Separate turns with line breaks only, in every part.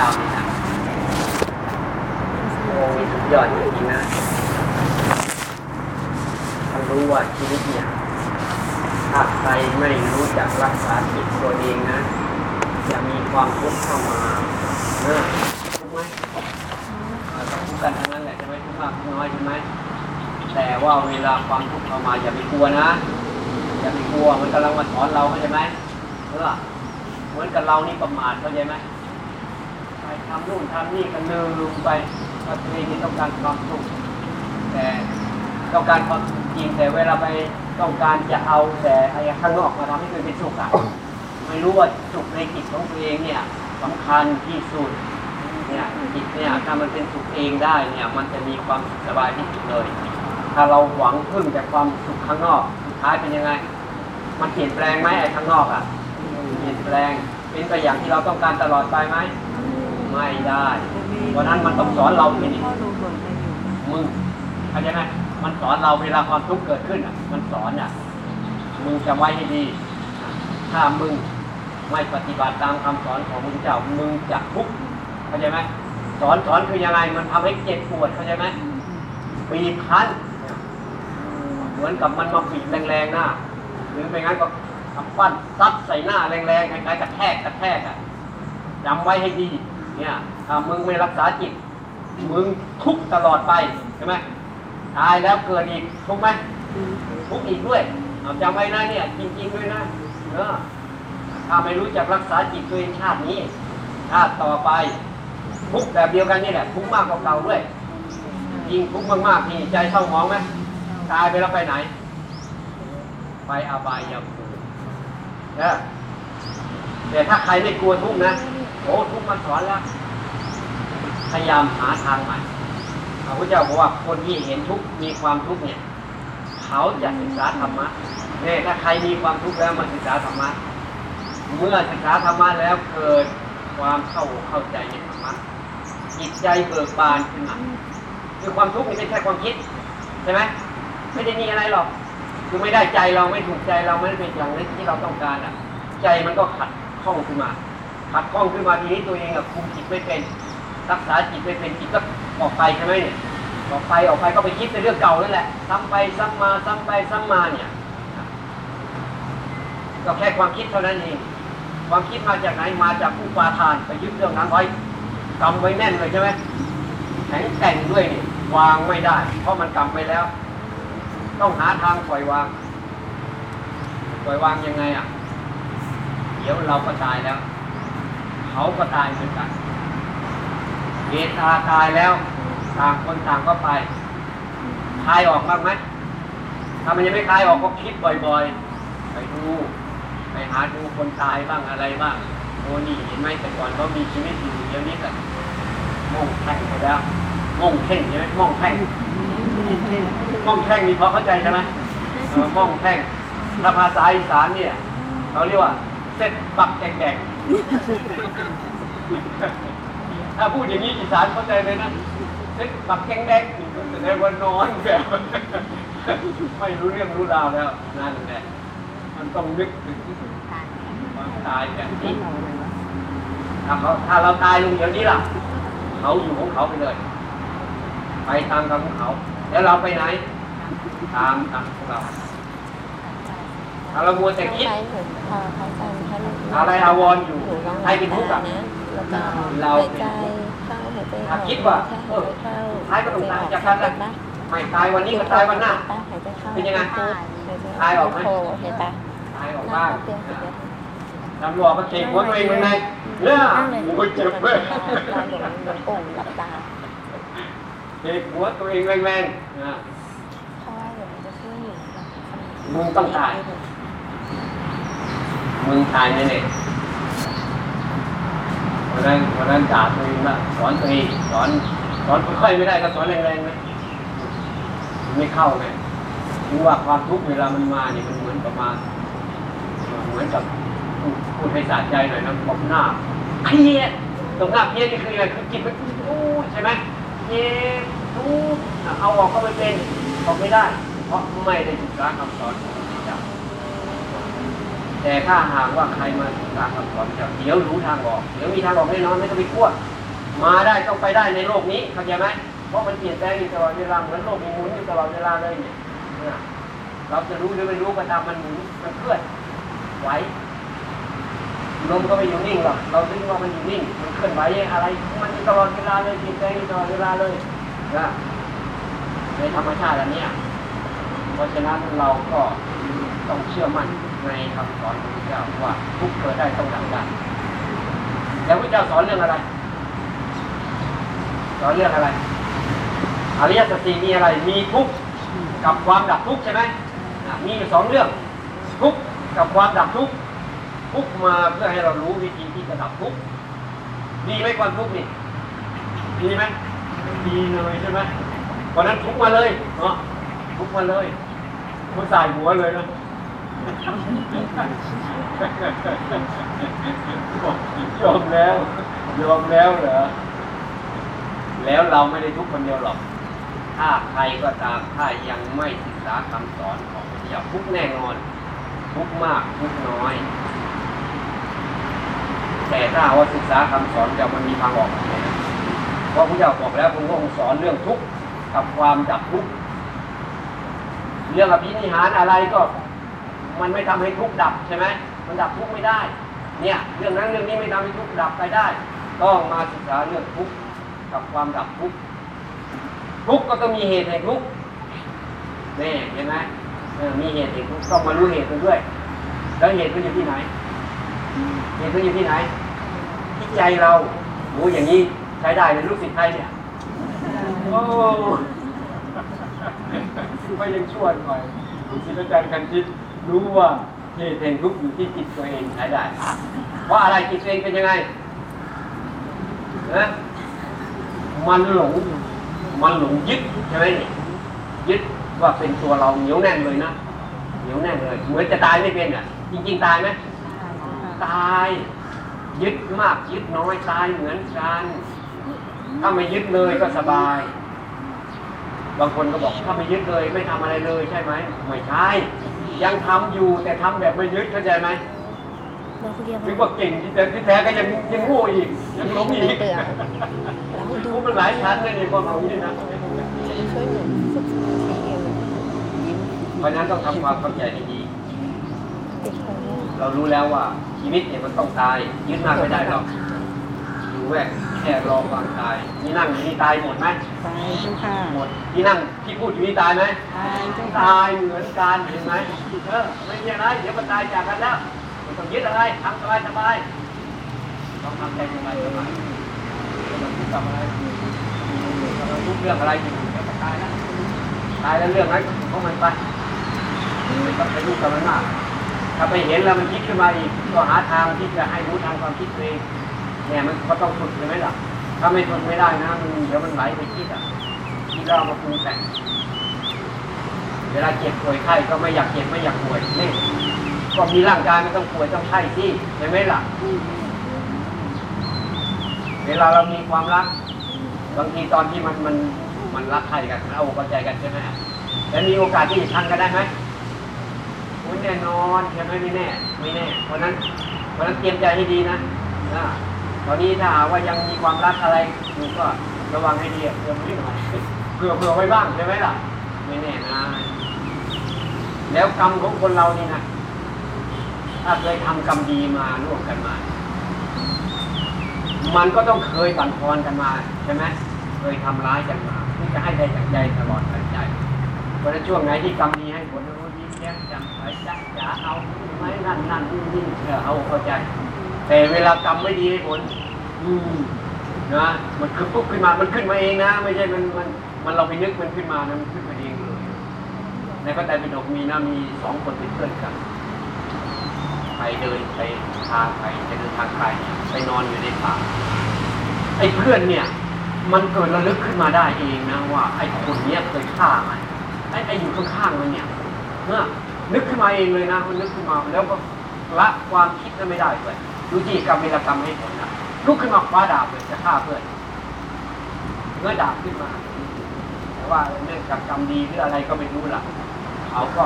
จ้านี่นะโอ้ยสุดยอดจริงนะท่านรู้ว่าชีวิตเนี่ย ถ้าใครไม่รู้จักรักษาจิตตัวเองนะ จะมีความทุกข์เข้ามาเนอะทุกไหมเราต้องทุกข์กันทั้งนั้นแหละใช่ไหมทุกข์มากทุกข์น้อยใช่ไหมแต่ว่าเวลาความทุกข์เข้ามาอย่าไปกลัวนะ อย่าไปกลัวมันกำลังมาสอนเราเข้าใจไหมเออเหมือนกับเรานี่ประมาทเข้าใจไหม ทำนู่นทำนี่กันลืมไปว่าตัวเองนี่ต้องการความสุขแต่ต้องการความจริงแต่เวลาไปต้องการจะเอาแต่ไอ้ข้างนอกมาทำให้ตัวเองเป็นสุขอะไม่รู้ว่าสุขในจิตของตัวเองเนี่ยสำคัญที่สุดเนี่ยจิตเนี่ยถ้ามันเป็นสุขเองได้เนี่ยมันจะมีความสบายที่สุดเลย ถ้าเราหวังพึ่งแต่ความสุขข้างนอกสุดท้ายเป็นยังไง มันเปลี่ยนแปลงไหมไอ้ข้างนอกอะเปลี่ยนแปลงเป็นไปอย่างที่เราต้องการตลอดไปไหม ไม่ได้เพราะนั้นมันต้องสอนเราทีนี้
พ่อดูบ่นไปอยู่
มึงเข้าใจไหมมันสอนเราเวลาความทุกข์เกิดขึ้นอะ มันสอนอะมึงจำไว้ให้ดี ถ้ามึงไม่ปฏิบัติตามคำสอนของมึงเจ้ามึงจะทุกข์เข้าใจไหมสอนสอนคือยังไงมันทำให้เจ็บปวดเข้าใจไหมบีบคั้นเหมือนกับมันมาบีบแรงๆหน้าหรือไม่งั้นก็กำปั้นซัดใส่หน้าแรงๆคล้ายๆกระแทกกระแทกอะจำไว้ให้ดี เนี่ยถ้ามึงไม่รักษาจิต มึงทุกตลอดไปใช่ไหมตายแล้วเกิดอีกทุกไหมทุกอีกด้วยเอาจำไว้นะเนี่ย จริง ๆ ด้วยนะเออถ้าไม่รู้จักรักษาจิตตัวเองชาตินี้ชาติต่อไป ทุกแบบเดียวกันนี่แหละทุกมากกว่าเก่าด้วยยิ่งทุกมากๆนี่ใจเศร้าหมองไหมตายไปแล้วไปไหน ไปอบายภูมินะแต่ถ้าใครไม่กลัวทุกนะ โอ้ทุกข์มันสอนแล้ว พยายามหาทางใหม่พระพุทธเจ้าบอกว่าคนที่เห็นทุกมีความทุกเนี่ย เขาจะศึกษาธรรมะเนี่ยถ้าใครมีความทุกข์แล้วมาศึกษาธรรมะเมื่อศึกษาธรรมะแล้วเกิดความเข้าเข้าใจในธรรมะจิตใจเบิกบานขึ้นมาคือความทุกข์นี่เป็นแค่ความคิดใช่ไหมไม่ได้มีอะไรหรอกคือไม่ได้ใจเราไม่ถูกใจเราไม่ได้เป็นอย่างที่เราต้องการอะ ใจมันก็ขัดข้องขึ้นมา ขัดข้องขึ้นมาทีนี้ตัวเองอะคุมจิตไม่เป็น รักษาจิตไม่เป็นจิตก็ออกไปใช่ไหมเนี่ยออกไปออกไปก็ไปคิดในเรื่องเก่านั่นแหละซ้ำไปซ้ำมาซ้ำไปซ้ำมาเนี่ยก็แค่ความคิดเท่านั้นเองความคิดมาจากไหนมาจากผู้ปาทานไปยึดเรื่องนั้นไว้กำไว้แน่นเลยใช่ไหมแข็งแกร่งด้วยนี่วางไม่ได้ เพราะมันกำไปแล้ว ต้องหาทางปล่อยวาง ปล่อยวางยังไงอะ เดี๋ยวเราก็ตายแล้ว เขาก็ตายเหมือนกันเกตาตายแล้วต่างคนต่างก็ไปคลายออกบ้างไหมถ้ามันยังไม่คลายออกก็คิดบ่อยๆ ไปดูไปหาดูคนตายบ้างอะไรบ้างโอ้นี่เห็นไหมแต่ก่อนเขามีชีวิตอยู่เดี๋ยวนี้ก็ม่งแท่งไปแล้วม่งเท่งใช่ไหมม่งแท่งม่องแท่งนี่พอเข้าใจใช่ไหมม่องแท่งถ้าภาษาอีสานเนี่ยเขาเรียกว่าเส้นปักแดงๆ ถ้าพูดอย่างนี้อีสานเข้าใจเลยนะเส้นปักแดงแสดงว่านอนแบบไม่รู้เรื่องรู้ราวแล้วนั่นแหละมันต้องนึกถึงความตายแบบนี้ถ้าเขาถ้าเราตายลงเดี๋ยวนี้ล่ะ เขาอยู่ของเขาไปเลย ไปตามทางของเขา แล้วเราไปไหน ตามทางของเรา ถ้าเรามัวแต่คิดอะไรอาวรณ์อยู่ใครเป็นทุกข์อะเรา
หายใจเข้าหายใจอ
ถ้า
อก
คิดว่าเออ
เข้า
ท้ายก็ต้องตายจากกันนะไม่ตายวันนี้ก็ตายวันหน้า
หายใจเข้า
เป็นยังไง
พุทหายใจ
ตายออกไหม
โทเห็นปะ
ตายออก
หน้า
บ้าง
เตียงเสร็จแล้ว
ตำรวจก็เช็คหัวตัวเองเป็นไงเนี่ยโอ้ยเจ็บเว้ย
เราหลงหลงโป่งหลับตา
เช็คหัวตัวเองแรงๆนะ
เพราะว่าเดี๋ยวมันจะช่วยอยู่กับสมาธิ
มึงต้องตาย มึงตายแน่ๆวันนั้นวันนั้นด่าตัวเองละสอนตัวเองสอนสอนค่อยไม่ได้ก็สอนแรงๆนะมันไม่เข้าไงรู้ว่าความทุกข์เวลามันมาเนี่ยมันเหมือนประมาณเหมือนกับพูดพูดให้สะใจหน่อยนะบอกหน้าเครียดตรงหน้าเครียดนี่คืออะไรคือจิตมันอู้ใช่ไหมเย็บทุกข์เอาออกก็ไม่เป็นออกไม่ได้ เพราะไม่ได้ศึกษาคำสอนของพระพุทธเจ้า แต่ถ้าหากว่าใครมาศึกษาคำสอนจะเดี๋ยวรู้ทางออกเดี๋ยวมีทางออกแน่นอนไม่ต้องไปกลัวมาได้ต้องไปได้ในโลกนี้เข้าใจไหมเพราะมันเปลี่ยนแปลงอยู่ตลอดเวลาเหมือนโลกมันหมุนอยู่ตลอดเวลาเลยเนี่ยเราจะรู้หรือไม่รู้ก็ตามมันหมุนมันเคลื่อนไหวลมก็ไม่อยู่นิ่งหรอกเราคิดว่ามันอยู่นิ่งมันเคลื่อนไหวอะไร มันอยู่ตลอดเวลาเลยเปลี่ยนแปลงอยู่ตลอดเวลาเลยนะในธรรมชาติอันนี้เพราะฉะนั้นเราก็ต้องเชื่อมั่น ในคำสอนของพระเจ้าว่าทุกเกิดได้ต้องดับได้แล้วพระเจ้าสอนเรื่องอะไร สอนเรื่องอะไรอริยสัจสี่มีอะไร มีทุกข์กับความดับทุกข์ใช่ไหมอ่มีอยู่สองเรื่อง ทุกข์กับความดับทุกข์ทุกข์มาเพื่อให้เรารู้วิธีที่จะดับทุกข์ดีไหมความทุกข์นี่ดีไหมดีเลยใช่ไหมเพราะนั้นทุกมาเลยเนาะทุกมาเลยทุกใส่หัวเลยนะ ยอมแล้วยอมแล้วเหรอ แล้วเราไม่ได้ทุกคนเดียวหรอก ถ้าใครก็ตามถ้ายังไม่ศึกษาคำสอนของพระเจ้าทุกแน่นอน ทุกมากทุกน้อย แต่ถ้าว่าศึกษาคำสอนจะมันมีทางออกเพราะพระเจ้าบอกแล้วพระองค์สอนเรื่องทุกข์กับความดับทุกข์เรื่องอภินิหารอะไรก็ มันไม่ทำให้ทุกข์ดับใช่ไหมมันดับทุกข์ไม่ได้ เนี่ยเรื่องนั้นเรื่องนี้ไม่ทำให้ทุกข์ดับไปได้ ต้องมาศึกษาเรื่องทุกข์กับความดับทุกข์ทุกข์ก็ต้องมีเหตุแห่งทุกข์นี่เห็นไหมมีเหตุแห่งทุกข์ต้องมารู้เหตุมันด้วย แล้วเหตุมันอยู่ที่ไหน เหตุมันอยู่ที่ไหน ที่ใจเราโอ้อย่างนี้ใช้ได้เลยลูกศิษย์ใครเนี่ยโอ้ก็ยังชั่วหน่อยลูกศิษย์อาจารย์กันจิต รู้ว่าเหตุแห่งทุกข์อยู่ที่จิตตัวเองใช้ได้เพราะอะไรจิตตัวเองเป็นยังไงนะมันหลง มันหลงยึดใช่ไหมนี่ยึดว่าเป็นตัวเราเหนียวแน่นเลยนะเหนียวแน่นเลยเหมือนจะตายไม่เป็นอะ จริง ๆ ตายไหมตาย ยึดมากยึดน้อยตายเหมือนกันถ้าไม่ยึดเลยก็สบาย บางคนก็บอกถ้าไม่ยึดเลยไม่ทำอะไรเลยใช่ไหมไม่ใช่ ยังทำอยู่แต่ทำแบบไม่ยึดเข้าใจไหม
เราเรียก
ถึงว่าเก่งที่แต่ที่แท้ก็ยังยังโง่อีกยังหลงอีก
เตือนเราดู
รู้มันหลายชั้นเลยในความหลงนี่นะ
จะช่วยหนูฝึกสมาธิเองยิ้ม
เพราะฉะนั้นต้องทำความเข้าใจให้ดี
ติดคนเนี่ย
เรารู้แล้วว่าชีวิตเนี่ยมันต้องตายยึดมากไม่ได้หรอก อยู่แวกแค่รอความตายนี่นั่งอยู่นี่ตายหมดไหม
ไปเจ้าค่ะ
หมดที่นั่งที่พูดอยู่นี่ตายไหม
ไปเจ้าค่ะ
ตายเหมือนกันเห็นไหมเออไม่มีอะไรเดี๋ยวมันตายจากกันแล้วไม่ต้องยึดอะไรทำสบายสบายต้องทำใจสบายสบายไม่ต้องคิดกับอะไรเราทุกเรื่องอะไรอยู่เดี๋ยวมันตายแล้วตายแล้วเรื่องนั้นก็ของมันไปไม่ต้องไปรู้กับมันมากถ้าไปเห็นแล้วมันคิดขึ้นมาอีกก็หาทางที่จะให้รู้ทางความคิดตัวเอง เนี่ยมันก็ต้องฝึกใช่ไหมล่ะ ถ้าไม่ฝึกไม่ได้นะมันเดี๋ยวมันไหลไปคิดอะคิดเอามาปรุงแต่งเวลาเจ็บป่วยไข้ก็ไม่อยากเจ็บไม่อยากป่วยนี่ก็มีร่างกายไมันต้องป่วยต้องไข้ที่ใช่ไหมล่ะ เวลาเรามีความรักบางทีตอนที่มันมันมันรักใครกันเอาอกเอาใจกันใช่ไหมแล้วมีโอกาสที่จะทันกันได้ไหมคุณแน่นอนใช่ไหมไม่แน่ ไม่แน่ เพราะนั้นเพราะนั้นเตรียมใจให้ดีนะนะ อนนี้ถ้าหากว่ายังมีความรักอะไรอยู่ก็ระวังให้ดีอะเผื่อไว้หน่อยเผื่อเผื่อไว้บ้างใช่ไหมล่ะไม่แน่นะแล้วกรรมของคนเรานี่นะถ้าเคยทำกรรมดีมาร่วมกันมา มันก็ต้องเคยบั่นทอนกันมาใช่ไหมเคยทำร้ายกันมาที่จะให้ได้จากใจตลอดไปใจเพราะฉะนั้นช่วงไหนที่กรรมดีให้ผลรู้ยิ้มแย้มจ่มใสจ๊ะจ๋าเอาไหมนั่นนั่นนี่นี่อเอาเข้าใจ แต่เวลากรรมไม่ดีให้ผล นะมันคือปุ๊บขึ้นมา มันขึ้นมาเองนะ ไม่ใช่ มันมันมันเราไปนึกมันขึ้นมานะมันขึ้นมาเองเลยในพระไตรปิฎกมีนะมีสองคนเป็นเพื่อนกันไปเดินไปทางไปจะเดินทางไกลไปนอนอยู่ในป่าไอ้เพื่อนเนี่ย มันเกิดระลึกขึ้นมาได้เองนะว่า ไอ้คนเนี้ยเคยฆ่ามันไอ้ไอ้อยู่ข้างๆมันเนี่ยเมื่อนึกขึ้นมาเองเลยนะมันนึกขึ้นมาแล้วก็ละความคิดนั้นไม่ได้เลยดูที่กรรมเวรกรรมให้ผลนะ ลุกขึ้นมาคว้าดาบเลยจะฆ่าเพื่อนเมื่อดาบขึ้นมา แต่ว่าเนื่องจากกรรมดีหรืออะไรก็ไม่รู้ล่ะเขาก็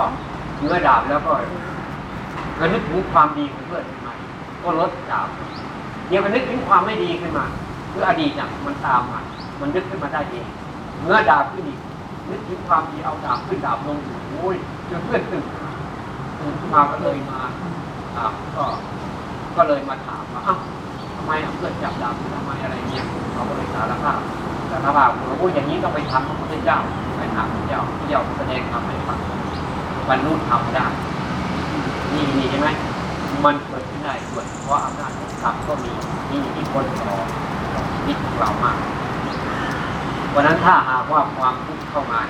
เงื้อดาบแล้วก็ก็นึกถึงความดีของเพื่อนขึ้นมาก็ลดดาบเดี๋ยวก็นึกถึงความไม่ดีขึ้นมาคืออดีตอะมันตามมามันนึกขึ้นมาได้เองเมื่อดาบขึ้นอีกนึกถึงความดีเอาดาบขึ้นดาบลงโอ้ยจนเพื่อนตื่นตื่นมาก็เลยมาอ่าก็ก็เลยมาถามว่าอ้าว ไมเอาเพื่อนจับดาบทำไมอะไรเงี้ยเขาก็เลยสารภาพสารภาพว่าโอ้ยอย่างนี้ต้องไปทำพระพุทธเจ้าไปถามพระเจ้าพระเจ้าแสดงธรรมให้ฟังบรรลุธรรมได้นี่นี่ใช่ไหมมันเกิดขึ้นได้ส่วนเพราะอำนาจของกรรมก็มีมีอิทธิพลต่อชีวิตของเรามากวันนั้นถ้าหากว่าความทุกข์เข้ามา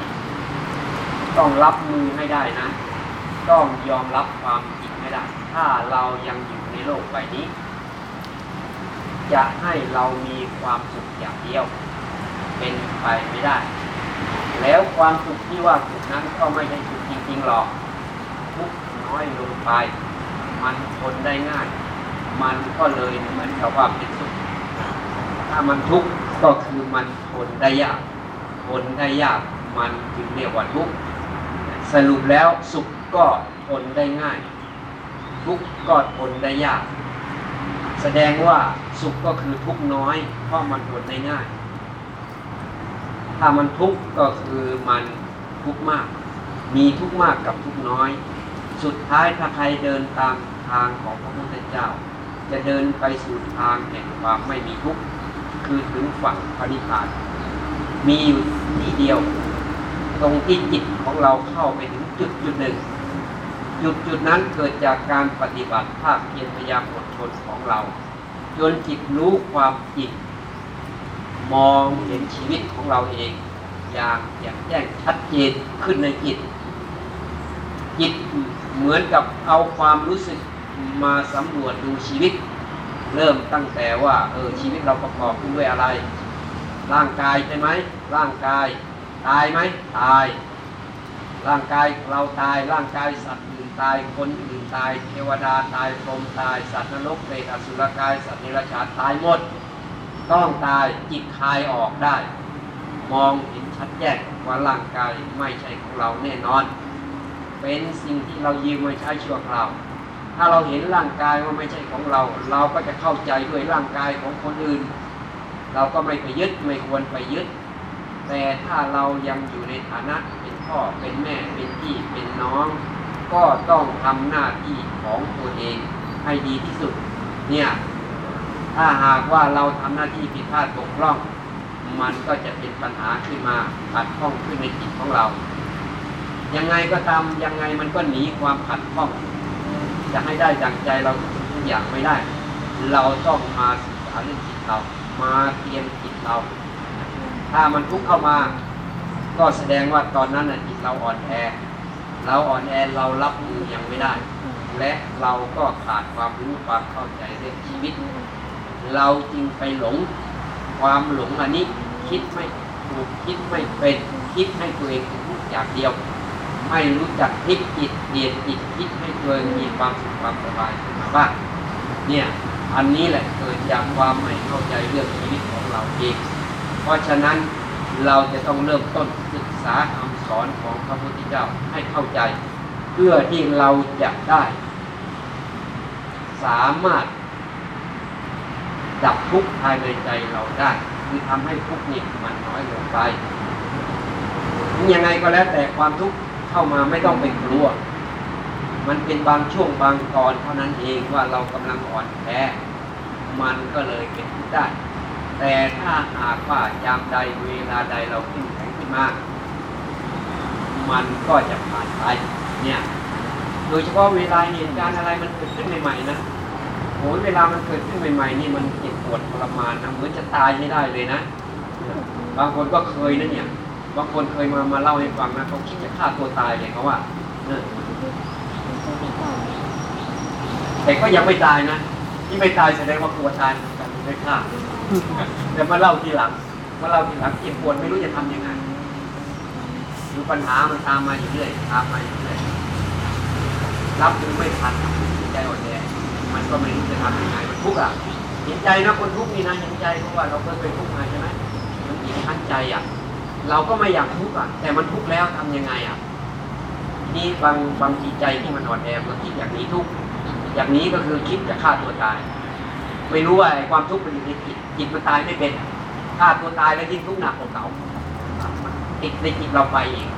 ต้องรับมือให้ได้นะ ต้องยอมรับความจริงให้ได้ ถ้าเรายังอยู่ในโลกใบนี้ จะให้เรามีความสุขอย่างเดียว เป็นไปไม่ได้ แล้วความสุขที่ว่าสุขนั้นก็ไม่ใช่สุขจริงๆหรอกทุกน้อยลงไป มันทนได้ง่าย มันก็เลยเหมือนกับว่าเป็นสุข ถ้ามันทุกข์ก็คือมันทนได้ยากทนได้ยากมันจึงเรียกว่าทุกข์สรุปแล้วสุขก็ทนได้ง่าย ทุกข์ก็ทนได้ยาก แสดงว่าสุขก็คือทุกน้อย เพราะมันทนได้ง่าย ถ้ามันทุกข์ก็คือมันทุกข์มาก มีทุกข์มากกับทุกข์น้อย สุดท้ายถ้าใครเดินตามทางของพระพุทธเจ้า จะเดินไปสู่ทางแห่งความไม่มีทุกข์คือถึงฝั่งพระนิพพาน มีอยู่ที่เดียว ตรงที่จิตของเราเข้าไปถึงจุดจุดหนึ่ง จุดจุดนั้นเกิดจากการปฏิบัติภาคเพียรพยายามอดทนของเรา จนจิตรู้ความจริงมองเห็นชีวิตของเราเอง อย่างแจ่มแจ้งชัดเจนขึ้นในจิต จิตเหมือนกับเอาความรู้สึกมาสำรวจดูชีวิต เริ่มตั้งแต่ว่าเออชีวิตเราประกอบขึ้นด้วยอะไร ร่างกายใช่ไหมร่างกาย ตายไหมตาย ร่างกายเราตายร่างกายสัตว์ ตายคนอื่นตายเทวดาตายพรหมตายสัตว์นรกเปรตอสุรกาย สัตว์เดรัจฉานตายหมด ต้องตายจิตคายออกได้ มองเห็นชัดแจ้งว่าร่างกายไม่ใช่ของเราแน่นอน เป็นสิ่งที่เรายืมมาใช้ชั่วคราวถ้าเราเห็นร่างกายว่าไม่ใช่ของเรา เราก็จะเข้าใจด้วยร่างกายของคนอื่น เราก็ไม่ไปยึดไม่ควรไปยึด แต่ถ้าเรายังอยู่ในฐานะเป็นพ่อเป็นแม่เป็นพี่เป็นน้อง ก็ต้องทำหน้าที่ของตัวเองให้ดีที่สุด เนี่ย ถ้าหากว่าเราทำหน้าที่ผิดพลาดบกพร่อง มันก็จะเป็นปัญหาขึ้นมาขัดข้องขึ้นในจิตของเรา ยังไงก็ตามยังไงมันก็หนีความขัดข้อง จะให้ได้ดังใจเราทุกอย่างไม่ได้ เราต้องมาศึกษาเรื่องจิตเรา มาเตรียมจิตเรา ถ้ามันทุกข์เข้ามา ก็แสดงว่าตอนนั้นจิตเราอ่อนแอ เราอ่อนแอเรารับมือยังไม่ได้ และเราก็ขาดความรู้ความเข้าใจเรื่องชีวิต เราจึงไปหลงความหลงอันนี้คิดไม่ถูกคิดไม่เป็นคิดให้ตัวเองเป็นทุกอย่างเดียว ไม่รู้จักพลิกจิตเปลี่ยนจิตคิดให้ตัวเองมีความสุขความสบายขึ้นมาบ้างเนี่ยอันนี้แหละเกิดจากความไม่เข้าใจเรื่องชีวิตของเราเอง เพราะฉะนั้นเราจะต้องเริ่มต้นศึกษาคำ สอนของพระพุทธเจ้าให้เข้าใจ เพื่อที่เราจะได้ สามารถดับทุกข์ภายในใจเราได้ คือทำให้ทุกข์นี่มันน้อยลงไปยังไงก็แล้วแต่ความทุกข์เข้ามาไม่ต้องไปกลัว มันเป็นบางช่วงบางตอนเท่านั้นเองว่าเรากำลังอ่อนแอมันก็เลยเป็นทุกข์ได้ แต่ถ้าหากว่ายามใดเวลาใดเราขึ้นแข็งขึ้นมา มันก็จะผ่านไปเนี่ยโดยเฉพาะเวลาเหตุการณ์อะไรมันเกิดขึ้นใหม่ๆนะโอ้ยเวลามันเกิดขึ้นใหม่ๆนี่มันเจ็บปวดทรมานนะเหมือนจะตายไม่ได้เลยนะ บางคนก็เคยนะเนี่ยบางคนเคยมามาเล่าให้ฟังนะเขาคิดจะฆ่าตัวตายเลยเขาว่าเออแต่ก็ยังไม่ตายนะที่ไม่ตายแสดงว่ากลัวตายเหมือนกันไม่ฆ่าเดี๋ยวมาเล่าทีหลังมาเล่าทีหลังเจ็บปวดไม่รู้จะทำยังไง หรือปัญหามันตามมาอยู่เรื่อยตามมาอยู่เรื่อยรับมือไม่ทันใจอ่อนแอมันก็ไม่รู้จะทำยังไงมันทุกข์อะเห็นใจนะคนทุกข์นี่นะเห็นใจเพราะว่าเราเคยเป็นทุกข์มาใช่ไหมมันบีบคั้นใจอะ เราก็ไม่อยากทุกข์อะ แต่มันทุกข์แล้วทำยังไงอะนี่บางบางทีใจที่มันอ่อนแอมันคิดอย่างนี้ทุกข์อย่างนี้ก็คือคิดจะฆ่าตัวตาย ไม่รู้ว่าความทุกข์มันอยู่ในจิตจิตมันตายไม่เป็นฆ่าตัวตายแล้วยิ่งทุกข์หนักกว่าเก่า ติดในจิตเราไปอีก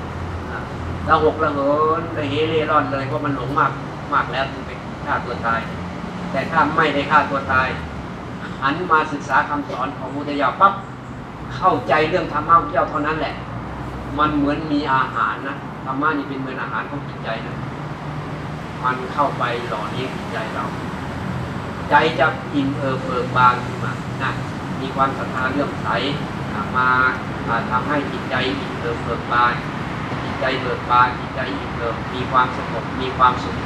เราหกระเหินระเหเร่ร่อนเลยเพราะมันหลงมากมากแล้วถึงไปฆ่าตัวตาย แต่ถ้าไม่ได้ฆ่าตัวตายหันมาศึกษาคำสอนของพุทธเจ้าปั๊บเข้าใจเรื่องธรรมะของเจ้าเท่านั้นแหละ มันเหมือนมีอาหารนะธรรมะนี่เป็นเหมือนอาหารของจิตใจนะมันเข้าไปหล่อเลี้ยงจิตใจเรา ใจจะอิ่มเอิบเบิกบานขึ้นมานะมีความศรัทธาเรื่องใส มาอ่าทำให้จิตใจอิ่มเอิบเบิกบานจิตใจเบิกบานจิตใจอิ่มเอิบมีความสงบมีความสุข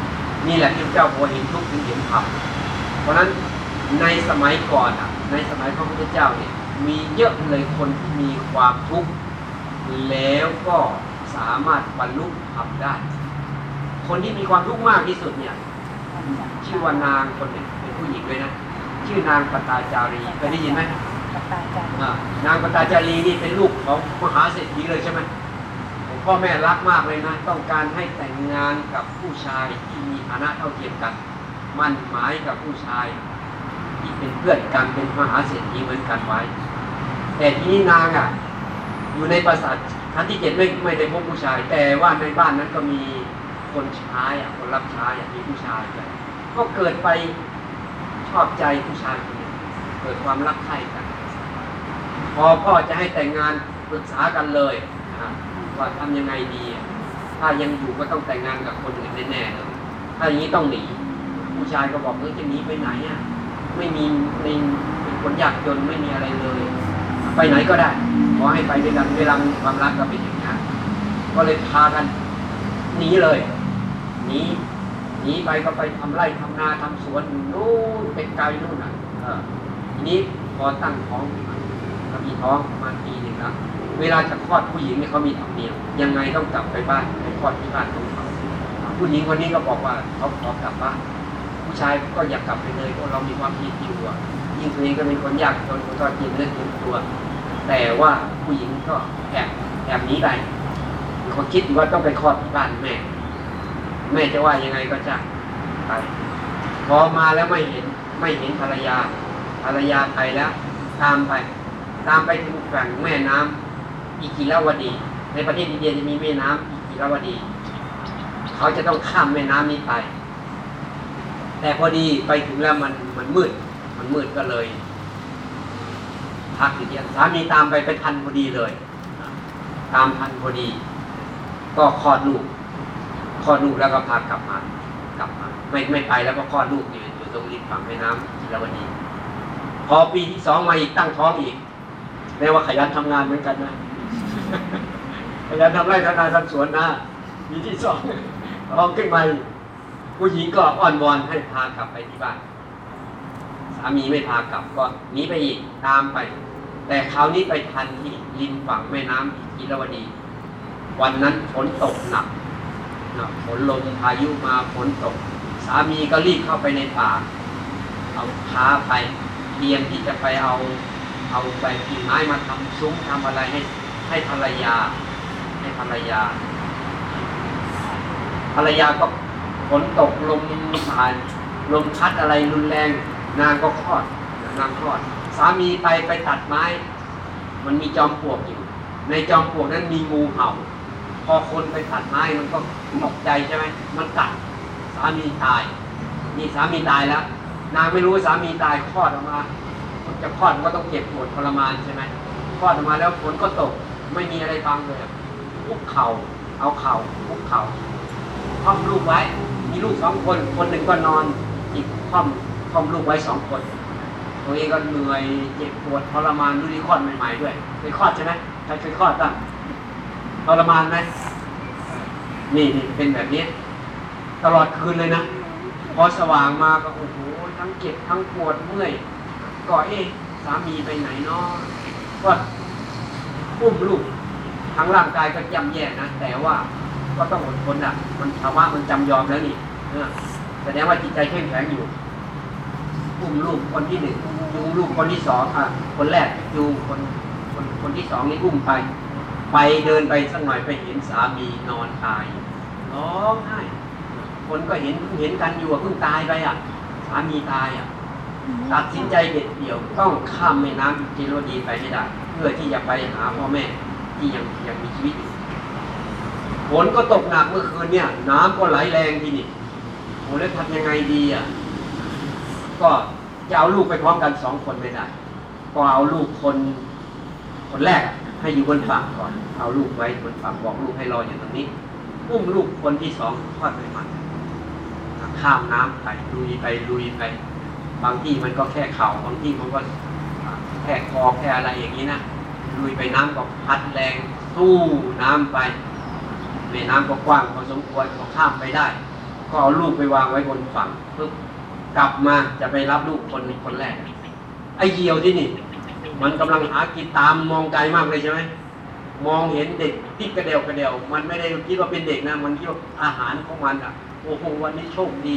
นี่แหละที่เจ้าโพเห็นทุกข์ถึงเห็นธรรมเพราะฉะนั้นในสมัยก่อนอะในสมัยพระพุทธเจ้าเนี่ยมีเยอะเลยคนที่มีความทุกข์แล้วก็สามารถบรรลุธรรมได้ คนที่มีความทุกข์มากที่สุดเนี่ยชื่อว่านางคนหนึ่งเป็นผู้หญิงเลยนะ ชื่อนางปตาจารีเคยได้ยินไหม
กับตาจัน
อ่านางปตาจารีนี่เป็นลูกของมหาเศรษฐีเลยใช่ไหมพ่อแม่รักมากเลยนะ ต้องการให้แต่งงานกับผู้ชายที่มีฐานะเท่าเทียมกัน มั่นหมายกับผู้ชาย ที่เป็นเพื่อนกันเป็นมหาเศรษฐีเหมือนกันไว้ แต่ทีนี้นางอะ อยู่ในปราสาทชั้นที่เจ็ดไม่ไม่ได้พบผู้ชาย แต่ว่าในบ้านนั้นก็มีคนใช้อะคนรับใช้อะมีผู้ชายก็เกิดไปชอบใจผู้ชายคนนี้เกิดความรักใคร่กัน พอพ่อจะให้แต่งงานปรึกษากันเลยว่าทำยังไงดี ถ้ายังอยู่ก็ต้องแต่งงานกับคนอื่นแน่ๆเลยถ้าอย่างนี้ต้องหนี ผู้ชายก็บอกเออจะหนีไปไหนอะไม่มีไม่เป็นคนยากจนไม่มีอะไรเลย ไปไหนก็ได้ขอให้ไปด้วยกันเวลาความรักก็เป็นอย่างนั้นก็เลยพากันหนีเลยหนีหนีไปก็ไปทำไร่ทำนาทำสวนนู่นเป็นไกลนู่นน่ะเออทีนี้พอตั้งท้องามีท้องประมาณปีหนึ่งแล้วเวลาจะคลอดผู้หญิงเนี่ยเขามีธรรมเนียมยังไงต้องกลับไปบ้านไปคลอดที่บ้านของเขาผู้หญิงคนนี้ก็บอกว่าเขาขอกลับบ้านผู้ชายก็อยากกลับไปเลยเพราะเรามีความคิดอยู่อะยิ่งตัวเองก็เป็นคนยากจนคนก็กินเลือดกินตัว แต่ว่าผู้หญิงก็แอบแอบหนีไปมีคนคิดว่าต้องไปคลอดที่บ้านแม่ แม่จะว่ายังไงก็จะไปพอมาแล้วไม่เห็นไม่เห็นภรรยาภรรยาไปแล้ว ตามไป ตามไปถึงฝั่งแม่น้ำอิกิราวดี ในประเทศอินเดียจะมีแม่น้ำอิกิราวดี เขาจะต้องข้ามแม่น้ำนี้ไป แต่พอดีไปถึงแล้วมันมันมืด มันมืดก็เลยพักอยู่ที่สามีตามไปไปทันพอดีเลย ตามทันพอดี ก็คลอดลูกคลอดลูกแล้วก็พากลับมากลับมา ไม่ไม่ไปแล้วก็คลอดลูกอยู่อยู่ตรงริมฝั่งแม่น้ำจิรวดี พอปีที่สองมาอีกตั้งท้องอีก แม้ว่าขยันทำงานเหมือนกันนะขยันทำไร่ทำนาทำสวนนะปีที่สองท้องขึ้นมาผู้หญิงก็อ้อนวอนให้พากลับไปที่บ้านสามีไม่พากลับก็หนีไปอีกตามไป แต่คราวนี้ไปทันที่ริมฝั่งแม่น้ำอิรวดี วันนั้นฝนตกหนักนะฝนลมพายุมาฝนตก สามีก็รีบเข้าไปในป่า เอาพาไปเตรียมที่จะไปเอา เอาใบกิ่งไม้มาทำซุ้มทำอะไรให้ให้ภรรยา ให้ภรรยา ภรรยาก็ฝนตกลมผ่านลมพัดอะไรรุนแรง นางก็คลอดนางคลอด สามีไปไปตัดไม้ มันมีจอมปลวกอยู่ ในจอมปลวกนั้นมีงูเห่า พอคนไปตัดไม้มันก็ตกใจใช่ไหมมันกัดสามีตายนี่สามีตายแล้ว นางไม่รู้สามีตายคลอดออกมา จะคลอดมันก็ต้องเจ็บปวดทรมานใช่ไหมคลอดออกมาแล้วฝนก็ตกไม่มีอะไรฟังเลยคุกเข่าเอาเข่าคุกเข่าคล่อมลูกไว้ มีลูกสองคน คนหนึ่งก็นอนอีกคล่อมคล่อมลูกไว้สองคน ตัวเองก็เหนื่อยเจ็บปวดทรมานดูดีคลอดใหม่ๆด้วยเคยคลอดใช่ไหมใครเคยคลอดบ้างทรมานไหมนี่นี่เป็นแบบนี้ ตลอดคืนเลยนะ พอสว่างมาก็โอ้โหทั้งเจ็บทั้งปวดเมื่อย ก็เอ๊ะสามีไปไหนเนาะก็อุ้มลูกทั้งร่างกายก็ย่ำแย่นะแต่ว่าก็ต้องอดทนอะ มันภาวะมันจำยอมแล้วนี่แสดงว่าจิตใจเข้มแข็งอยู่อุ้มลูกคนที่หนึ่งจูงลูกคนที่สองอะ คนแรกจูงคนคนคนที่สองนี่อุ้มไป ไปเดินไปสักหน่อยไปเห็นสามีนอนตายร้องไห้คนก็เห็นเห็นกันอยู่เพิ่งตายไปอะสามีตายอะ ตัดสินใจเด็ดเดี่ยวต้องข้ามแม่น้ำอิจิโรดีไปให้ได้ เพื่อที่จะไปหาพ่อแม่ที่ยังยังมีชีวิตอยู่ฝนก็ตกหนักเมื่อคืนเนี่ย น้ำก็ไหลแรงทีนี่โอ้แล้วทำยังไงดีอะก็จะเอาลูกไปพร้อมกันสองคนไม่ได้ ก็เอาลูกคนคนแรกให้อยู่บนฝั่งก่อน เอาลูกไว้บนฝั่งบอกลูกให้รออยู่ตรงนี้อุ้มลูกคนที่สองทอดไปมันข้ามน้ำไปลุยไปลุยไป บางที่มันก็แค่เข่าบางที่มันก็แค่คอแค่อะไรอย่างนี้นะลุยไปน้ำก็พัดแรงสู้น้ำไปแม่น้ำก็กว้างพอสมควรก็ข้ามไปได้ ก็เอาลูกไปวางไว้บนฝั่งปึ๊บกลับมาจะไปรับลูกคนคนแรก ไอ้เหยี่ยวที่นี่ มันกำลังหากินตามมองไกลมากเลยใช่ไหมมองเห็นเด็กที่กระเดวกระเดวมันไม่ได้คิดว่าเป็นเด็กนะ มันคิดว่าอาหารของมันอะโอ้โหวันนี้โชคดี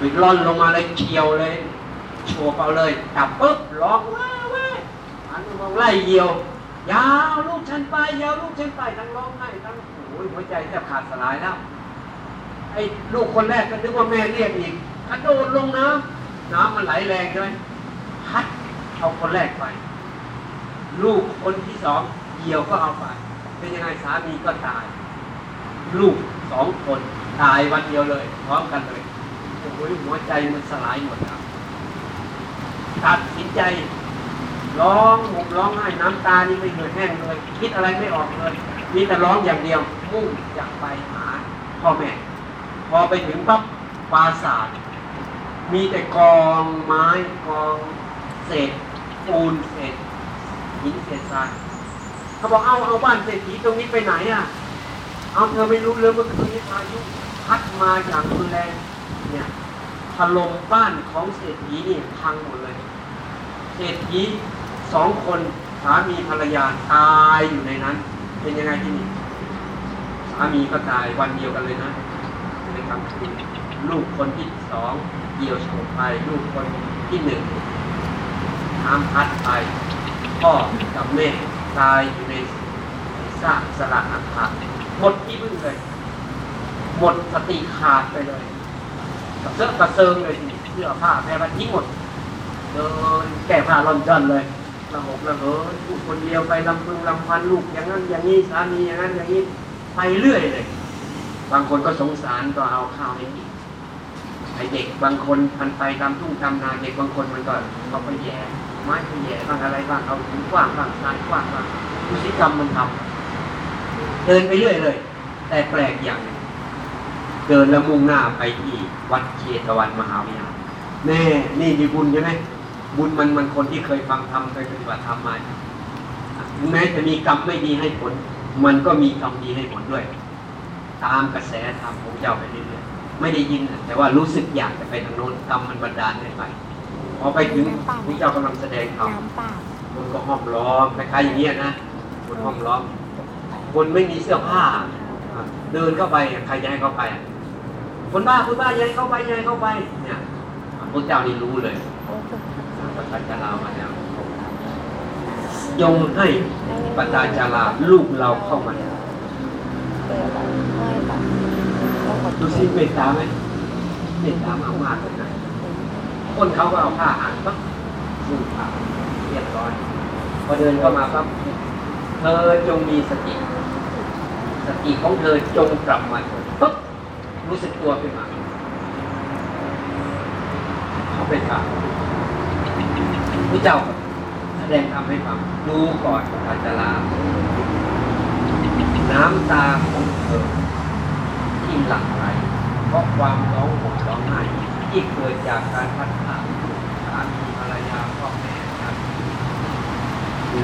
ปิดร่อนลงมาเลยเคียวเลยโฉบเอาเลยจับปุ๊บร้องว้าว้าหันมองไล่เหยี่ยวยาวลูกฉันไปยาวลูกฉันไปทั้งร้องไห้ทั้งโอ้ยหัวใจแทบขาดสลายแล้วไอ้ลูกคนแรกก็นึกว่าแม่เรียกอีกกระโดดลงน้ำน้ำมันไหลแรงใช่ไหมพัดเอาคนแรกไป ลูกคนที่สองเหยี่ยวก็เอาไป เป็นยังไงสามีก็ตาย ลูกสองคนตายวันเดียวเลย พร้อมกันเลย โอ้โหหัวใจมันสลายหมดครับตัดสินใจ ร้องห่มร้องไห้น้ำตานี่ไม่เคยแห้งเลย คิดอะไรไม่ออกเลยมีแต่ร้องอย่างเดียว มุ่งอยากไปหาพ่อแม่ พอไปถึงปั๊บปราสาทมีแต่กองไม้กองเศษปูนเศษหินเศษทรายเขาบอกเอาเอาบ้านเศรษฐีตรงนี้ไปไหนอะ เอาเธอไม่รู้เลยเมื่อคืนนี้พายุพัดมาอย่างรุนแรงเนี่ย ถล่มบ้านของเศรษฐีนี่พังหมดเลย เศรษฐีสองคนสามีภรรยาตายอยู่ในนั้น เป็นยังไงที่นี่สามีก็ตายวันเดียวกันเลยนะในกลางคืนลูกคนที่สองเกี่ยวโฉบไป ลูกคนที่หนึ่งน้ำพัดไปพ่อกับแม่ตายอยู่ในซากสลักอาคารหมดที่พึ่งเลย หมดสติขาดไปเลย เสื้อกระเซิงเลยทีนี้เสื้อผ้าแม่พันทิ้งหมดเดินแก้ผ้าร่อนจ้อนเลยระหกระเหินลูกคนเดียวไปลำพึงลำพันลูกอย่างนั้นอย่างนี้สามีอย่างนั้นอย่างนี้ไปเรื่อยเลย บางคนก็สงสารก็เอาข้าวให้กินไอเด็กบางคนมันไปตามทุ่งตามนาเด็กบางคนมันก็เขาไปแย่ไม้ไปแย่บ้างอะไรบ้างเอาถุงกว้างบ้างทรายกว้างบ้างพฤติกรรมมันทำเดินไปเรื่อยเลย แต่แปลกอย่างหนึ่ง เดินแล้วมุ่งหน้าไปที่วัดเชตวันมหาวิหารแน่นี่มีบุญใช่ไหมบุญมันมันคนที่เคยฟังธรรมเคยปฏิบัติธรรมมาถึงแม้จะมีกรรมไม่ดีให้ผล มันก็มีกรรมดีให้ผลด้วย ตามกระแสธรรมของเจ้าไปเรื่อยๆไม่ได้ยินนะแต่ว่ารู้สึกอยากจะไปทางโน้นกรรมมันบันดาลให้ไปพอไปถึงพระเจ้ากำลังแสดงธรรม
น้ำเปล่า
คนก็ห้อมล้อมคล้ายๆอย่างเงี้ยนะคนห้อมล้อม คนไม่มีเสื้อผ้าอะเดินเข้าไปอะใครจะให้เข้าไปอะ คนบ้าคนบ้าอยังเข้าไปอยังเข้าไปเนี่ยพระเจ้านี่รู้เลยปัตตาจารามาแล้วยงให้ปัตตาจาราลูกเราเข้ามา
ดู
สิเมตตาไหมเมตตามากๆเลยนะคนเขาก็เอาผ้าอ่านปั๊บสูบผ้าเรียบร้อยพอเดินเข้ามาปั๊บเธอจงมีสติ สติของเธอจงกลับมาปั๊บ รู้สึกตัวขึ้นมาเขาไปถามพระเจ้าแสดงธรรมให้ฟังดูก่อนอาจาราน้ำตาของเธอที่หลั่งไหลเพราะความร้องห่มร้องไห้ที่เกิดจากการพัดผ่านสามีภรรยาพ่อแม่ครับ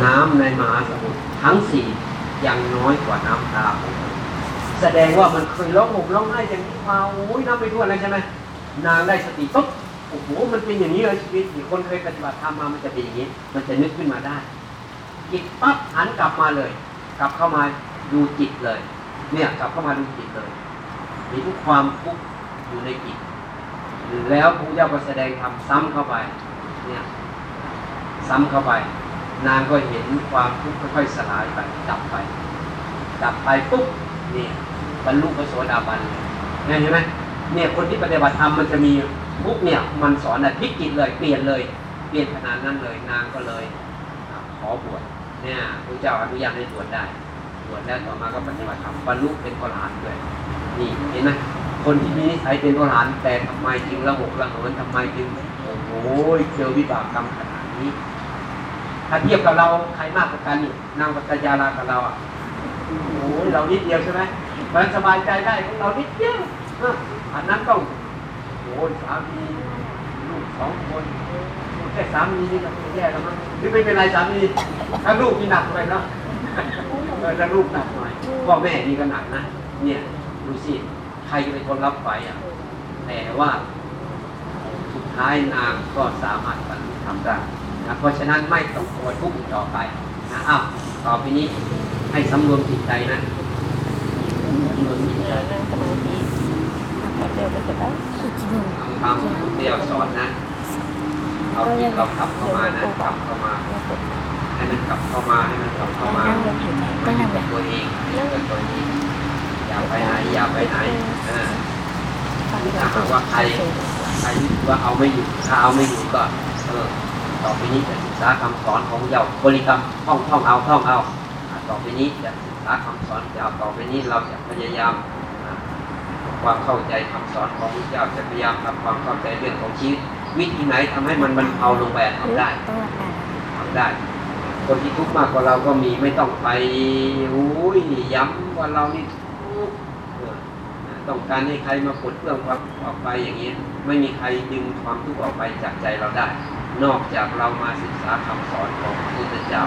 น้ำในมหาสมุทรทั้งสี่ยังน้อยกว่าน้ำตาของเธอ แสดงว่ามันเคยร้องห่มร้องไห้อย่างนี้มาโอ้ยน้ำไปทั่วเลยใช่ไหมนางได้สติปุ๊บโอ้โหมันเป็นอย่างนี้เลยชีวิตคนเคยปฏิบัติธรรมมามันจะเป็นอย่างนี้ มันจะนึกขึ้นมาได้จิตปั๊บหันกลับมาเลย กลับเข้ามาดูจิตเลย เนี่ยกลับเข้ามาดูจิตเลยเห็นความทุกข์อยู่ในจิตแล้วพระเจ้าก็แสดงธรรมซ้ำเข้าไป เนี่ยซ้ำเข้าไป นางก็เห็นความทุกข์ค่อยๆสลายไปดับไป ดับไปปุ๊บเนี่ย บรรลุพระโสดาบันเลยเนี่ยเห็นไหมเนี่ยคนที่ปฏิบัติธรรมมันจะมีปุ๊บเนี่ยมันสอนอะพิกจิตเลยเปลี่ยนเลยเปลี่ยนขนาดนั้นเลยนางก็เลยขอบวชเนี่ยพระเจ้าอนุญาตให้บวชได้บวชแล้วต่อมาก็ปฏิบัติธรรมบรรลุเป็นพระอรหันต์เลยนี่เห็นไหมคนที่มีนิสัยเป็นพระอรหันต์แต่ทำไมจึงละหกละเหินทำไมจึงโอ้โหเจอวิบากกรรมขนาดนี้ ถ้าเทียบกับเราใครมากกว่ากันนี่นางปัจจารากับเราอะโอ้โหเรานิดเดียวใช่ไหม มันสบายใจได้ของเรานิดเดียวอันนั้นต้องโอ้โหสามีลูกสองคนแค่สามีนี่ก็แย่แล้วมั้งหรือไม่เป็นไรสามีถ้าลูกนี่หนักไปเนาะถ้าลูกหนักหน่อยพ่อแม่นี่ก็หนักนะเนี่ยดูสิใครจะเป็นคนรับไหวอะแต่ว่าสุดท้ายนางก็สามารถบรรลุธรรมได้นะเพราะฉะนั้นไม่ต้องกลัวทุกข์ต่อไปนะอ้าวต่อไปนี้ให้สำรวมจิตใจนะ
นั่งสมาธิแบบเดียวก็จะได้
ทำตาที่เดียวสอนนะ เอาจิตเรากลับเข้ามานะกลับเข้ามา ให้มันกลับเข้ามาให้มันกลับเข้ามาไม่
ก็
ให้
นั่งแบ
กับตัวเองไม่กับตัวเองอย่าไปไหนอย่าไปไหนออ
ฟัง
ถ้าหากว่าใครใครที่ว่าเอาไม่อยู่ถ้าเอาไม่อยู่ก็เออต่อไปนี้จะศึกษาคำสอนของเจ้าบริกรรมท่องท่องเอาท่องเอาต่อไปนี้จะศึกาคำสอนเจ้าต่อไปนี้เราจะพยายามอ่าความเข้าใจคำสอนของพระเจ้าจะพยายามทำความเข้าใจเรื่องของชีวิตวิธีไหนทำให้มันบรรเทาลงไปทำได้
ต้องหลับตา
ทำได้ คนที่ทุกข์มากกว่าเราก็มีไม่ต้องไปอุ้ยย้ำว่าเรานี่ทุกข์เออต้องการให้ใครมาปลดเปลื้องความทุกข์ออกไปอย่างนี้ ไม่มีใครดึงความทุกข์ออกไปจากใจเราได้ นอกจากเรามาศึกษาคำสอนของพระพุทธเจ้า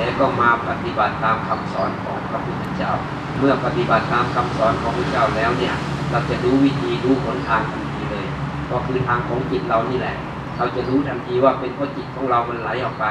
แล้วก็มาปฏิบัติตามคำสอนของพระพุทธเจ้า เมื่อปฏิบัติตามคำสอนของพระเจ้าแล้วเนี่ย เราจะรู้วิธีรู้หนทางทันทีเลย ก็คือทางของจิตเรานี่แหละ เราจะรู้ทันทีว่าเป็นเพราะจิตของเรา มันไหลออกไป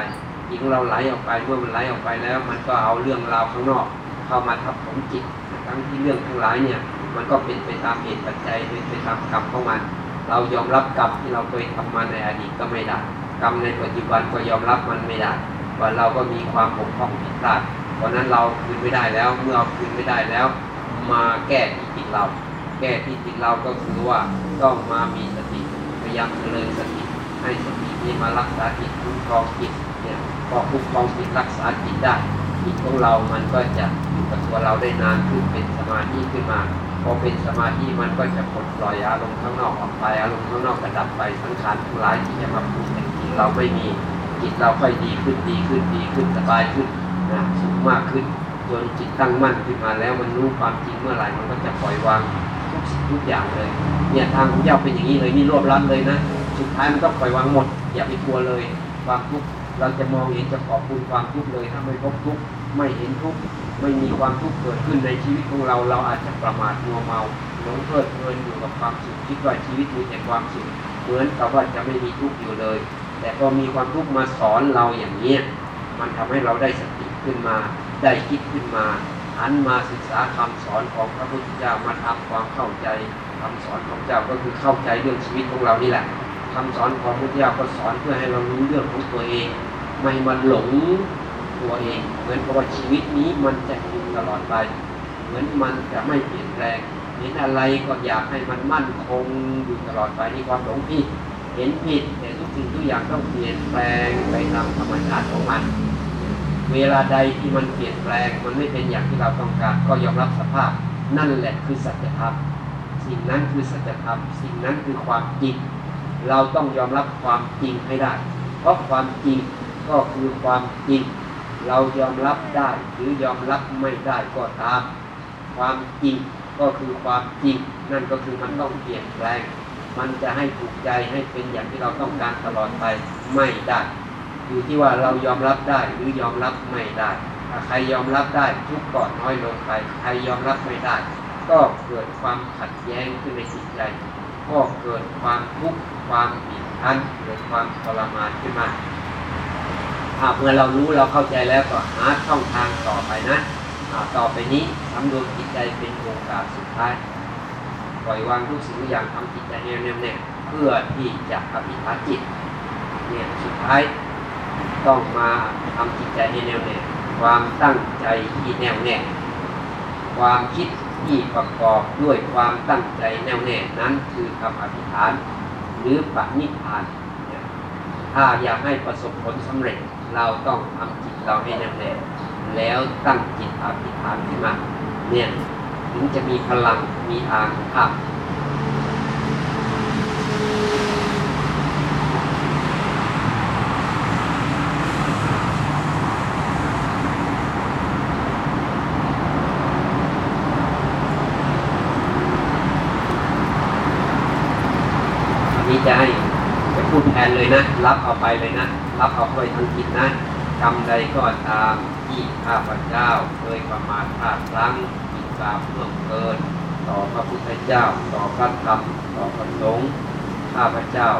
จิตของเราไหลออกไปเมื่อมันไหลออกไปแล้ว มันก็เอาเรื่องราวข้างนอก เข้ามาทับถมจิต ทั้งที่เรื่องทั้งหลายเนี่ย มันก็เป็นไปตามเหตุปัจจัยเป็นไปตามกรรมของมัน เรายอมรับกรรมที่เราเคยทำมาในอดีตก็ไม่ได้กรรมในปัจจุบันก็ยอมรับมันไม่ได้ ว่าเราก็มีความบกพร่องผิดพลาดเพราะนั้นเราคืนไม่ได้แล้ว เมื่อเราคืนไม่ได้แล้ว มาแก้ที่จิตเรา แก้ที่จิตเราก็คือว่าต้องมามีสติพยายามเจริญสติ ให้สตินี้มารักษาจิตคุ้มครองจิตเนี่ยพอคุ้มครองจิตรักษาจิตได้จิตของเรามันก็จะอยู่กับตัวเราได้นานขึ้นเป็นสมาธิขึ้นมาพอเป็นสมาธิมันก็จะปลดปล่อยอารมณ์ข้างนอกออกไปอารมณ์ข้างนอกกระดับไปสังขารทั้งหลายที่จะมาปรุงแต่งจิตเราไม่มี จิตเราค่อยดีขึ้นดีขึ้นดีขึ้นสบายขึ้นนะสูงมากขึ้นจนจิตตั้งมั่นขึ้นมาแล้วมันรู้ความจริงเมื่อไหร่มันก็จะปล่อยวางทุกสิ่งทุกอย่างเลย เนี่ยทางของเจ้าเป็นอย่างนี้เลยนี่รวบรัดเลยนะสุดท้ายมันก็ปล่อยวางหมด อย่าไปกลัวเลย ความทุกข์เราจะมองเห็นจะขอบคุณความทุกข์เลยถ้าไม่พบทุกข์ไม่เห็นทุกข์ไม่มีความทุกข์เกิดขึ้นในชีวิตของเรา เราอาจจะประมาทมัวเมาหลงเพลิดเพลินอยู่กับความสุขคิดว่าชีวิตมีแต่ความสุขเหมือนกับว่าจะไม่มีทุกข์อยู่เลย แต่พอมีความทุกข์มาสอนเราอย่างนี้ยมันทำให้เราได้สติขึ้นมา ได้คิดขึ้นมาหันมาศึกษาคำสอนของพระพุทธเจ้ามาทำความเข้าใจคำสอนของเจ้าก็คือเข้าใจเรื่องชีวิตของเรานี่แหละคำสอนของพุทธเจ้าก็สอนเพื่อให้เรารู้เรื่องของตัวเอง ไม่มาหลงตัวเองเหมือนกับว่าชีวิตนี้มันจะอยู่ตลอดไป เหมือนมันจะไม่เปลี่ยนแปลงเห็นอะไรก็อยากให้มันมั่นคงอยู่ตลอดไปนี่ความหลงผิดเห็นผิดแต่ สิ่งทุกอย่างต้องเปลี่ยนแปลงไปตามธรรมชาติของมัน เวลาใดที่มันเปลี่ยนแปลงมันไม่เป็นอย่างที่เราต้องการ ก็ยอมรับสภาพ นั่นแหละคือสัจธรรมสิ่งนั้นคือสัจธรรมสิ่งนั้นคือความจริงเราต้องยอมรับความจริงให้ได้ เพราะความจริงก็คือความจริง เรายอมรับได้หรือยอมรับไม่ได้ก็ตาม ความจริงก็คือความจริง นั่นก็คือมันต้องเปลี่ยนแปลง มันจะให้ถูกใจให้เป็นอย่างที่เราต้องการตลอดไปไม่ได้อยู่ที่ว่าเรายอมรับได้หรือยอมรับไม่ได้ใครยอมรับได้ทุกข์ก็น้อยลงไปใครยอมรับไม่ได้ ก็เกิดความขัดแย้งขึ้นในจิตใจก็เกิดความทุกข์ความบีบคั้นเกิดความทรมานขึ้นมาหากเมื่อเรารู้เราเข้าใจแล้วก็หาช่องทางต่อไปนะต่อไปนี้สำรวมจิตใจเป็นโอกาสสุดท้าย ปล่อยวางทุกสิ่งทุกอย่างทำจิตใจแน่วแน่เพื่อที่จะอภิษฐานจิตเนี่ยสุดท้ายต้องมาทำจิตใจให้แน่วแน่ความตั้งใจที่แน่วแน่ความคิดที่ประกอบด้วยความตั้งใจแน่วแน่นั้นคือคำอธิษฐานหรือปณิพาน ถ้าอยากให้ประสบผลสำเร็จเราต้องทำจิตเราให้แน่วแน่แล้วตั้งจิตอธิษฐานขึ้นมาเนี่ย ถึงจะมีพลังมีอานุภาพอันนี้จะให้จะพูดแทนเลยนะ รับเอาไปเลยนะ รับเอาไปทั้งจิตนะกรรมใดก็ตามที่ข้าพเจ้าเคยประมาทพลาดพลั้ง ผิดบาปล่วงเกิน ต่อพระพุทธเจ้า ต่อพระธรรม ต่อพระสงฆ์ข้าพเจ้า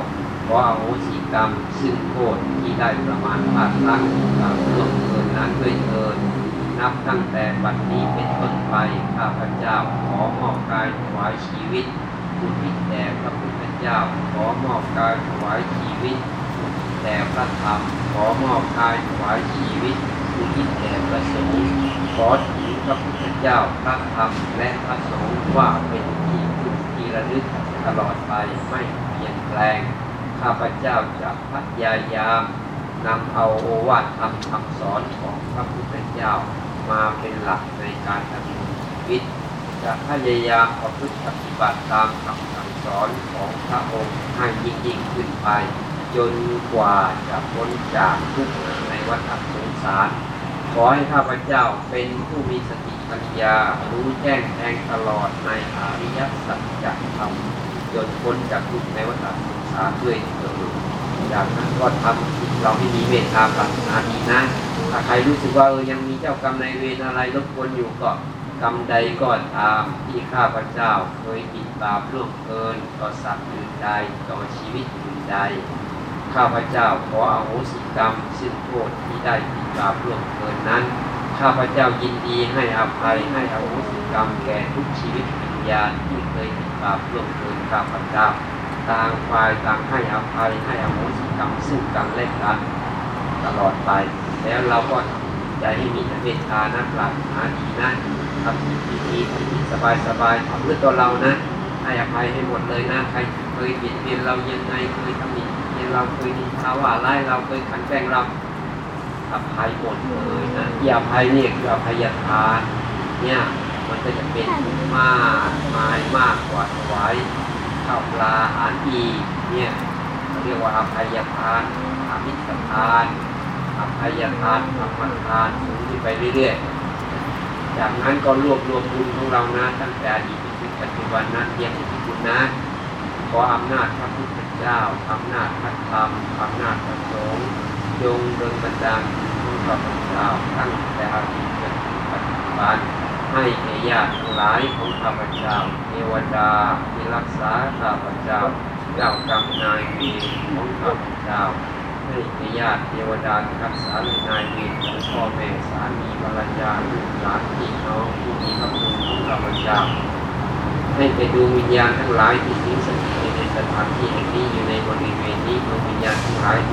ขออาโหสิกรรม ซึ่งโทษที่ได้ประมาทพลาดพลั้งผิดบาปล่วงเกินนั้นด้วยเถิดนับตั้งแต่บัดนี้เป็นต้นไปข้าพเจ้าขอมอบกายถวายชีวิตอุทิศแด่พระพุทธเจ้า ขอมอบกายถวายชีวิตอุทิศแด่พระธรรม ขอมอบกายถวายชีวิตอุทิศแด่พระสงฆ์ ขอถือพระพุทธเจ้าพระธรรมและพระสงฆ์ว่าเป็นที่พึ่งที่ระลึกตลอดไปไม่เปลี่ยนแปลง ข้าพเจ้าจะพยายามนำเอาโอวาทธรรมคำสอนของพระพุทธเจ้ามาเป็นหลักในการดำเนินชีวิต จะพยายามประพฤติปฏิบัติตามคำสั่งสอนของพระองค์ให้ยิ่งยิ่งขึ้นไป จนกว่าจะพ้นจากทุกข์ในวัฏสงสาร ขอให้ข้าพเจ้าเป็นผู้มีสติปัญญา รู้แจ้งแทงตลอดในอริยสัจธรรมจนพ้นจากทุกในวัฏสงสารด้วยเถิดจากนั้นก็ทำจิตเราให้มีเมตตาปรารถนาดีนะถ้าใครรู้สึกว่าเออยังมีเจ้ากรรมนายเวรอะไรรบกวนอยู่ก็กรรมใดก็ตามที่ข้าพเจ้าเคยผิดบาปล่วงเกินต่อสัตว์อื่นใดต่อชีวิตอื่นใด ข้าพเจ้าขออโหสิกรรมซึ่งโทษที่ได้ผิดบาปล่วงเกินนั้น ข้าพเจ้ายินดีให้อภัยให้อโหสิกรรมแก่ทุกชีวิตวิญญาณที่เคยผิดบาปล่วงเกินข้าพเจ้าต่างฝ่ายต่างให้อภัยให้อโหสิกรรมซึ่งกันและกันตลอดไป แล้วเราก็ทำใจให้มีแต่เมตตานะปรารถนาดีนะทำจิตดีๆทำจิตสบายทำเพื่อตัวเรานะให้อภัยให้หมดเลยนะใครเคยเบียดเบียนเรายังไงเคยทำผิด เบียเราเคยนินทาว่าร้ายเราเคยขันแกงเราอภัยหมดเลยนะที่อภัยเนี่ยคืออภัยทาน เนี่ย มันก็จะเป็นมากมายมากกว่าถวายข้าวปลาอาหารอีเนี่ยเรียกว่าอภัยทานอามิสทานอภัยทานธรรมทานสูงขึ้นไปเรื่อยๆ จากนั้นก็รวบรวมบุญของเรานะตั้งแต่อดีตจนถึงปัจจุบันนั้นเพียงที่บุญนะ ขออำนาจพระพุทธเจ้าอำนาจพระธรรมอำนาจพระสงฆ์จงเดินบันดาลคุณพระพุทธเจ้าตั้งแต่อดีตจนถึงปัจจุบันให้แก่ญาติทั้งหลายของข้าพเจ้าเทวดาที่รักษาข้าพเจ้าเจ้ากรรมนายเวรของข้าพเจ้าให้แก่ญาติเทวดาที่รักษาลูกนายเวรของพ่อแม่สามีภรรยาลูกหลานพี่น้องผู้มีพระคุณของข้าพเจ้าให้ไปดูวิญญาณทั้งหลายที่สิงสถิตย สถานที่แห่งนี้อยู่ในบริเวณนี้ดวงวิญญาณทั้งหลายอ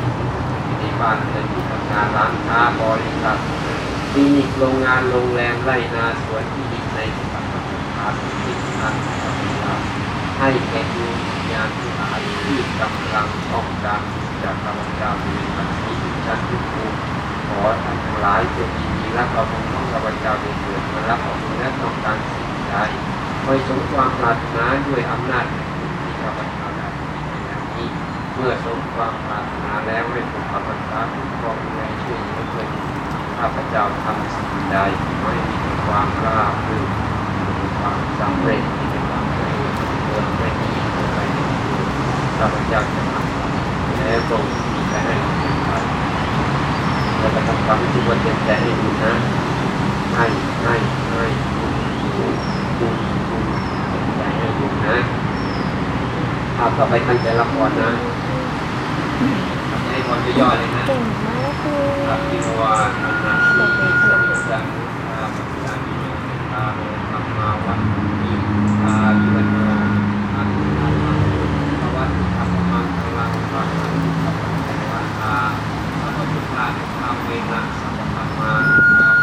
ยู่ในบ้านเรือนที่ทำงานร้านค้าบริษัทคลินิกโรงงานโรงแรมไร่นาสวนที่ดินในสถานที่ทานที่ทานของข้าพเจ้าให้แก่ดวงวิญญาณทั้งหลายที่กำลังต้องการจากข้าพเจ้าในวันนี้ทุกชั้นทุกภูมิขอท่านทั้งหลายจงยินดีรับเอาบุญของข้าพเจ้าโดยเถิดมารับเอาบุญและต้องการสิ่งใดคอยสมความปรารถนาด้วยอำนาจที่ข้าพเจ้าได้ในอย่างนี้ เมื่อสมความปรารถนาแล้วให้ผมข้าพเจ้าคุ้มครองดูแลช่วยเหลือเพื่อนข้าพเจ้าทำสิ่งใดขอให้มีความราบรื่นมีความสำเร็จมีแต่ความเจริญเกิดไม่ดีเกิดไปในตัวข้าพเจ้าจะทำแล้วตรงมีแต่ให้เป็นไปแล้วก็ทำความรู้สึกว่าเต็มใจให้ดูนะให้ให้ให้ดูดูดูเต็มใจให้ดูนะเอาต่อไปตั้งใจรับพรนะ ให้พรย่อเลยนะ
เก่งมากเล
อ
ย
ภิวาทนาสีสัมสังอาปัจจามิโยตาโรธรรมาวันติอายุวันโนอันธรรมภวัตธรรมังพลังพลังสัพพะเทวตาสัพพุทธานุภาเวนะสั